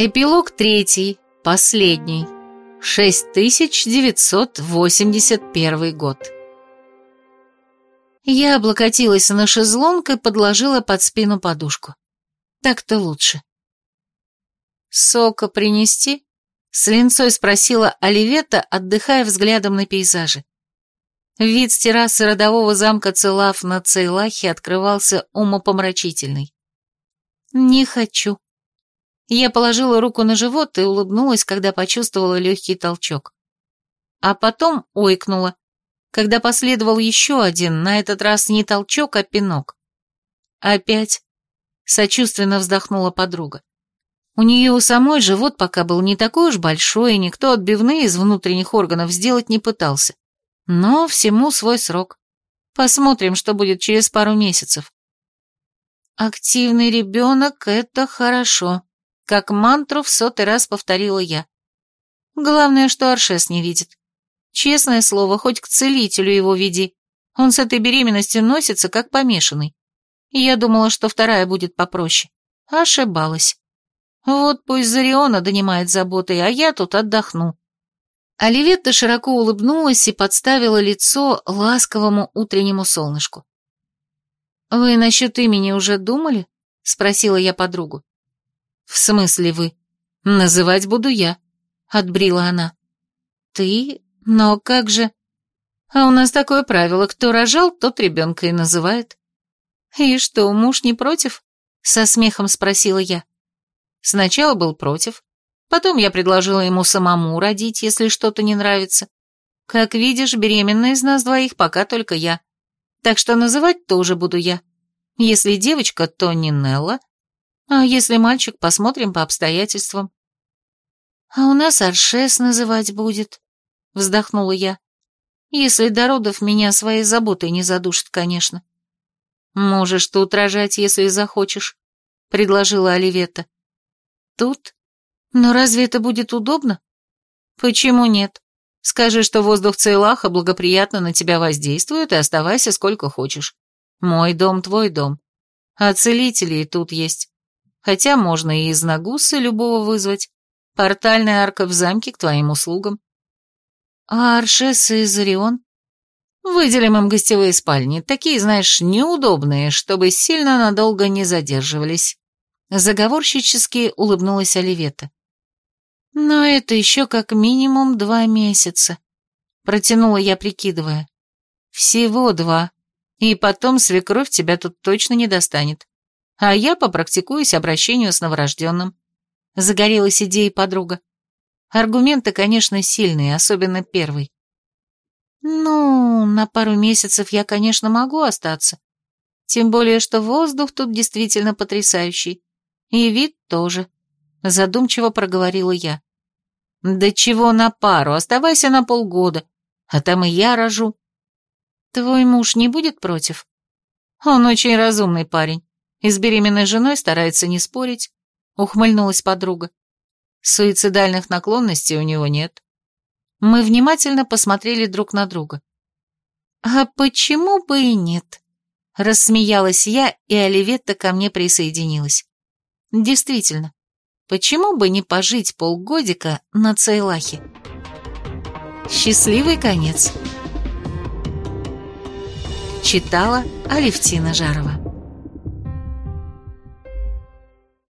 Эпилог третий, последний. 6981 год. Я облокотилась на шезлонг и подложила под спину подушку. Так-то лучше. «Сока принести?» — с линцой спросила Оливета, отдыхая взглядом на пейзажи. Вид с террасы родового замка Целав на Цейлахе открывался умопомрачительный. «Не хочу». Я положила руку на живот и улыбнулась, когда почувствовала легкий толчок. А потом ойкнула, когда последовал еще один, на этот раз не толчок, а пинок. «Опять?» — сочувственно вздохнула подруга. У нее у самой живот пока был не такой уж большой, и никто отбивные из внутренних органов сделать не пытался. Но всему свой срок. Посмотрим, что будет через пару месяцев. Активный ребенок — это хорошо, как мантру в сотый раз повторила я. Главное, что Аршес не видит. Честное слово, хоть к целителю его веди. Он с этой беременностью носится, как помешанный. Я думала, что вторая будет попроще. Ошибалась. Вот пусть Зариона донимает заботой, а я тут отдохну. Оливетта широко улыбнулась и подставила лицо ласковому утреннему солнышку. «Вы насчет имени уже думали?» — спросила я подругу. «В смысле вы? Называть буду я», — отбрила она. «Ты? Но как же...» «А у нас такое правило, кто рожал, тот ребенка и называет». «И что, муж не против?» — со смехом спросила я. Сначала был против, потом я предложила ему самому родить, если что-то не нравится. Как видишь, беременна из нас двоих пока только я. Так что называть тоже буду я. Если девочка, то не Нелла, а если мальчик, посмотрим по обстоятельствам. А у нас Аршес называть будет, вздохнула я. Если до родов меня своей заботой не задушит, конечно. Можешь тут рожать, если захочешь, предложила Оливета. Тут? Но разве это будет удобно? Почему нет? Скажи, что воздух Цейлаха благоприятно на тебя воздействует, и оставайся сколько хочешь. Мой дом, твой дом. А целители и тут есть. Хотя можно и из Нагуса любого вызвать. Портальная арка в замке к твоим услугам. А Аршес и Зарион? Выделим им гостевые спальни, такие, знаешь, неудобные, чтобы сильно надолго не задерживались. Заговорщически улыбнулась Оливета. «Но это еще как минимум два месяца», — протянула я, прикидывая. «Всего два. И потом свекровь тебя тут точно не достанет. А я попрактикуюсь обращению с новорожденным». Загорелась идеей подруга. Аргументы, конечно, сильные, особенно первый. «Ну, на пару месяцев я, конечно, могу остаться. Тем более, что воздух тут действительно потрясающий. И вид тоже. Задумчиво проговорила я. Да чего на пару, оставайся на полгода, а там и я рожу. Твой муж не будет против? Он очень разумный парень. И с беременной женой старается не спорить, ухмыльнулась подруга. Суицидальных наклонностей у него нет. Мы внимательно посмотрели друг на друга. «А почему бы и нет?» Рассмеялась я, и Оливетта ко мне присоединилась. Действительно, почему бы не пожить полгодика на Цейлахе? Счастливый конец. Читала Алевтина Жарова.